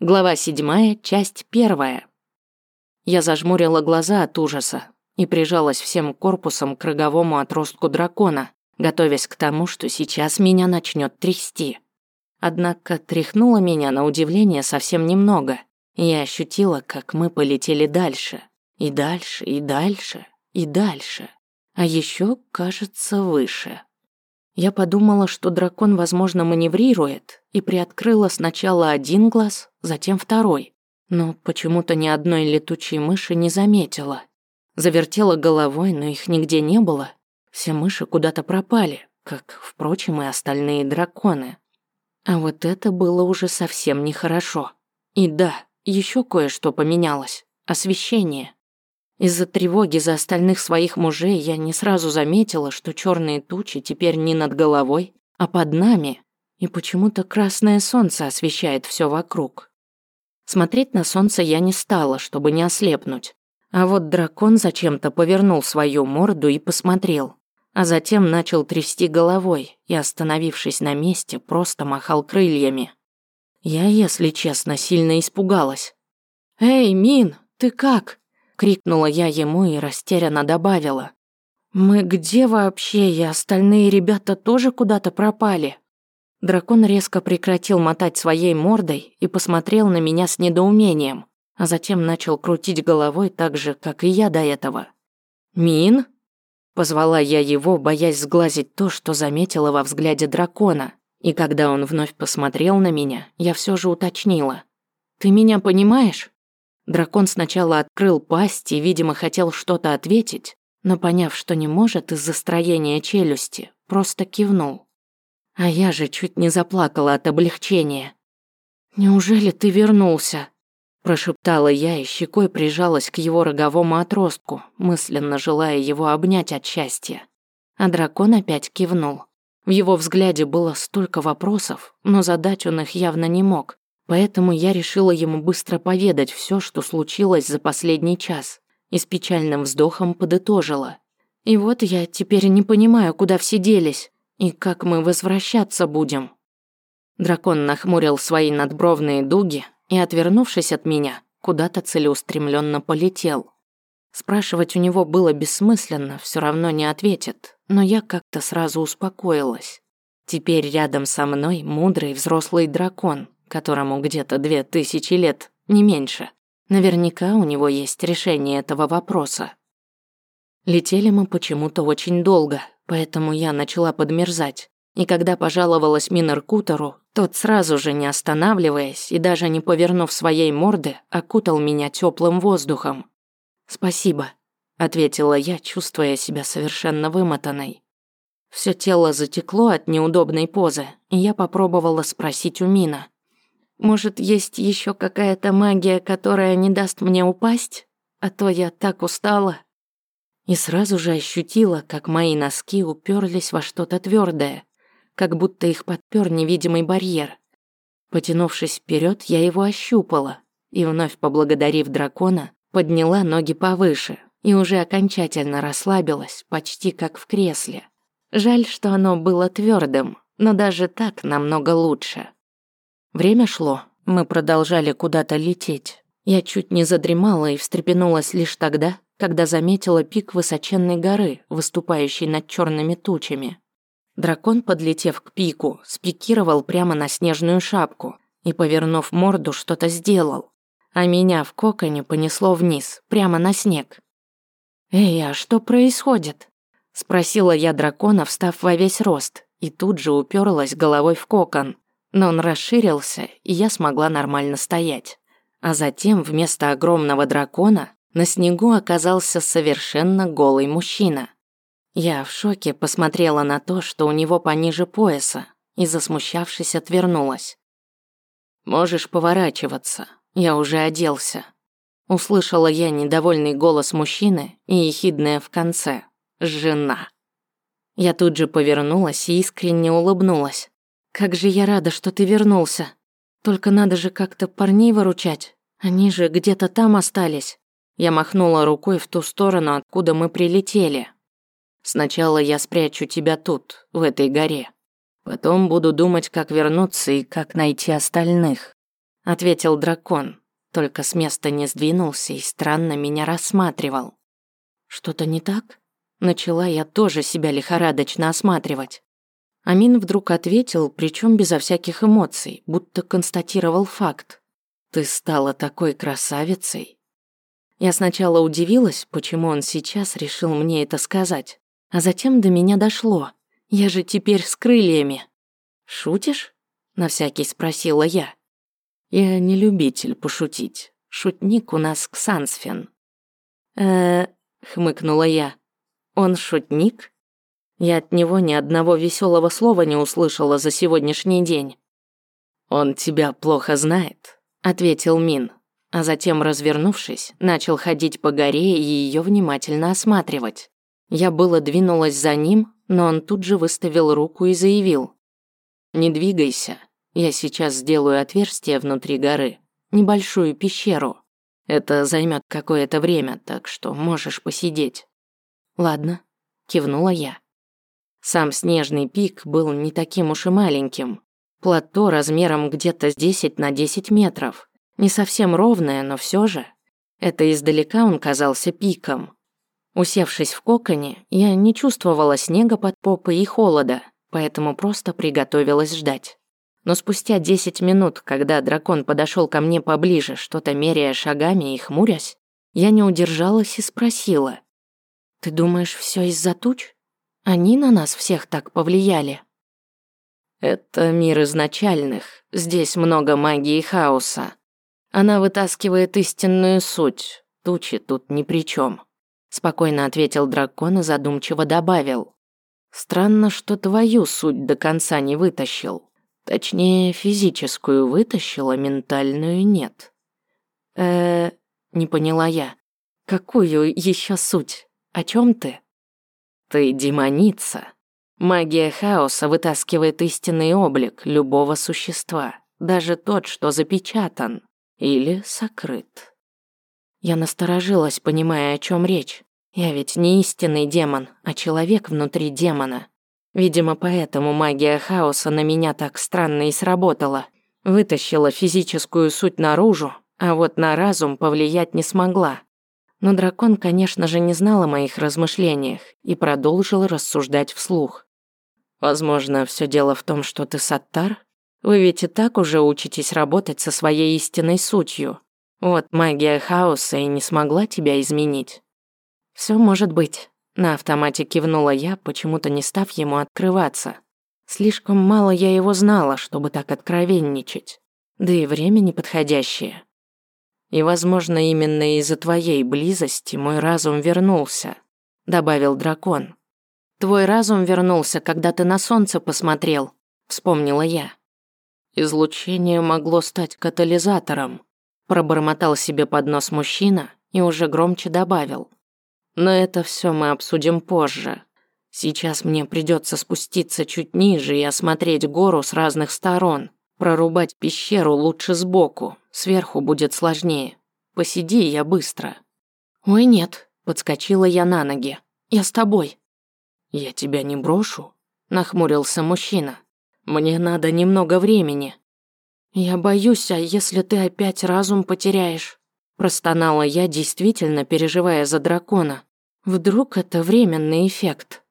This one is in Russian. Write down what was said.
Глава седьмая, часть первая. Я зажмурила глаза от ужаса и прижалась всем корпусом к роговому отростку дракона, готовясь к тому, что сейчас меня начнет трясти. Однако тряхнуло меня на удивление совсем немного, и я ощутила, как мы полетели дальше, и дальше, и дальше, и дальше, а еще, кажется, выше. Я подумала, что дракон, возможно, маневрирует, и приоткрыла сначала один глаз, затем второй. Но почему-то ни одной летучей мыши не заметила. Завертела головой, но их нигде не было. Все мыши куда-то пропали, как, впрочем, и остальные драконы. А вот это было уже совсем нехорошо. И да, еще кое-что поменялось. Освещение. Из-за тревоги за остальных своих мужей я не сразу заметила, что черные тучи теперь не над головой, а под нами, и почему-то красное солнце освещает все вокруг. Смотреть на солнце я не стала, чтобы не ослепнуть. А вот дракон зачем-то повернул свою морду и посмотрел, а затем начал трясти головой и, остановившись на месте, просто махал крыльями. Я, если честно, сильно испугалась. «Эй, Мин, ты как?» Крикнула я ему и растерянно добавила. «Мы где вообще, и остальные ребята тоже куда-то пропали?» Дракон резко прекратил мотать своей мордой и посмотрел на меня с недоумением, а затем начал крутить головой так же, как и я до этого. «Мин?» Позвала я его, боясь сглазить то, что заметила во взгляде дракона, и когда он вновь посмотрел на меня, я все же уточнила. «Ты меня понимаешь?» Дракон сначала открыл пасть и, видимо, хотел что-то ответить, но поняв, что не может из-за строения челюсти, просто кивнул. А я же чуть не заплакала от облегчения. «Неужели ты вернулся?» Прошептала я и щекой прижалась к его роговому отростку, мысленно желая его обнять от счастья. А дракон опять кивнул. В его взгляде было столько вопросов, но задать он их явно не мог, Поэтому я решила ему быстро поведать все, что случилось за последний час, и с печальным вздохом подытожила. И вот я теперь не понимаю, куда все делись, и как мы возвращаться будем. Дракон нахмурил свои надбровные дуги и, отвернувшись от меня, куда-то целеустремленно полетел. Спрашивать у него было бессмысленно, все равно не ответит, но я как-то сразу успокоилась. Теперь рядом со мной мудрый взрослый дракон, которому где-то две тысячи лет, не меньше. Наверняка у него есть решение этого вопроса. Летели мы почему-то очень долго, поэтому я начала подмерзать. И когда пожаловалась Минаркутору, тот сразу же, не останавливаясь и даже не повернув своей морды, окутал меня теплым воздухом. «Спасибо», — ответила я, чувствуя себя совершенно вымотанной. Все тело затекло от неудобной позы, и я попробовала спросить у Мина. Может, есть еще какая-то магия, которая не даст мне упасть? А то я так устала. И сразу же ощутила, как мои носки уперлись во что-то твердое, как будто их подпер невидимый барьер. Потянувшись вперед, я его ощупала и, вновь поблагодарив дракона, подняла ноги повыше и уже окончательно расслабилась, почти как в кресле. Жаль, что оно было твердым, но даже так намного лучше. Время шло, мы продолжали куда-то лететь. Я чуть не задремала и встрепенулась лишь тогда, когда заметила пик высоченной горы, выступающей над черными тучами. Дракон, подлетев к пику, спикировал прямо на снежную шапку и, повернув морду, что-то сделал, а меня в коконе понесло вниз, прямо на снег. «Эй, а что происходит?» – спросила я дракона, встав во весь рост, и тут же уперлась головой в кокон – но он расширился, и я смогла нормально стоять. А затем вместо огромного дракона на снегу оказался совершенно голый мужчина. Я в шоке посмотрела на то, что у него пониже пояса, и, засмущавшись, отвернулась. «Можешь поворачиваться, я уже оделся». Услышала я недовольный голос мужчины и ехидное в конце «Жена». Я тут же повернулась и искренне улыбнулась. Как же я рада, что ты вернулся. Только надо же как-то парней выручать. Они же где-то там остались. Я махнула рукой в ту сторону, откуда мы прилетели. Сначала я спрячу тебя тут, в этой горе. Потом буду думать, как вернуться и как найти остальных. ответил дракон, только с места не сдвинулся и странно меня рассматривал. Что-то не так? Начала я тоже себя лихорадочно осматривать. Амин вдруг ответил, причем безо всяких эмоций, будто констатировал факт. «Ты стала такой красавицей». Я сначала удивилась, почему он сейчас решил мне это сказать, а затем до меня дошло. Я же теперь с крыльями. «Шутишь?» – на всякий спросила я. «Я не любитель пошутить. Шутник у нас Ксансфен». «Э-э», хмыкнула я. «Он шутник?» Я от него ни одного веселого слова не услышала за сегодняшний день. «Он тебя плохо знает», — ответил Мин, а затем, развернувшись, начал ходить по горе и ее внимательно осматривать. Я было двинулась за ним, но он тут же выставил руку и заявил. «Не двигайся, я сейчас сделаю отверстие внутри горы, небольшую пещеру. Это займет какое-то время, так что можешь посидеть». «Ладно», — кивнула я. Сам снежный пик был не таким уж и маленьким. Плато размером где-то с 10 на 10 метров. Не совсем ровное, но все же. Это издалека он казался пиком. Усевшись в коконе, я не чувствовала снега под попой и холода, поэтому просто приготовилась ждать. Но спустя 10 минут, когда дракон подошел ко мне поближе, что-то меряя шагами и хмурясь, я не удержалась и спросила. «Ты думаешь, все из-за туч?» Они на нас всех так повлияли. Это мир изначальных. Здесь много магии хаоса. Она вытаскивает истинную суть. Тучи тут ни при чем. Спокойно ответил дракон и задумчиво добавил. Странно, что твою суть до конца не вытащил. Точнее, физическую вытащил, а ментальную нет. э не поняла я. Какую еще суть? О чем ты? Ты демоница. Магия хаоса вытаскивает истинный облик любого существа, даже тот, что запечатан или сокрыт. Я насторожилась, понимая, о чем речь. Я ведь не истинный демон, а человек внутри демона. Видимо, поэтому магия хаоса на меня так странно и сработала. Вытащила физическую суть наружу, а вот на разум повлиять не смогла. Но дракон, конечно же, не знал о моих размышлениях и продолжил рассуждать вслух. «Возможно, все дело в том, что ты саттар? Вы ведь и так уже учитесь работать со своей истинной сутью. Вот магия хаоса и не смогла тебя изменить». Все может быть», — на автомате кивнула я, почему-то не став ему открываться. Слишком мало я его знала, чтобы так откровенничать. Да и время неподходящее. И, возможно, именно из-за твоей близости мой разум вернулся», — добавил дракон. «Твой разум вернулся, когда ты на солнце посмотрел», — вспомнила я. «Излучение могло стать катализатором», — пробормотал себе под нос мужчина и уже громче добавил. «Но это все мы обсудим позже. Сейчас мне придется спуститься чуть ниже и осмотреть гору с разных сторон. Прорубать пещеру лучше сбоку, Сверху будет сложнее. Посиди, я быстро». «Ой, нет», — подскочила я на ноги. «Я с тобой». «Я тебя не брошу», — нахмурился мужчина. «Мне надо немного времени». «Я боюсь, а если ты опять разум потеряешь?» Простонала я, действительно переживая за дракона. Вдруг это временный эффект?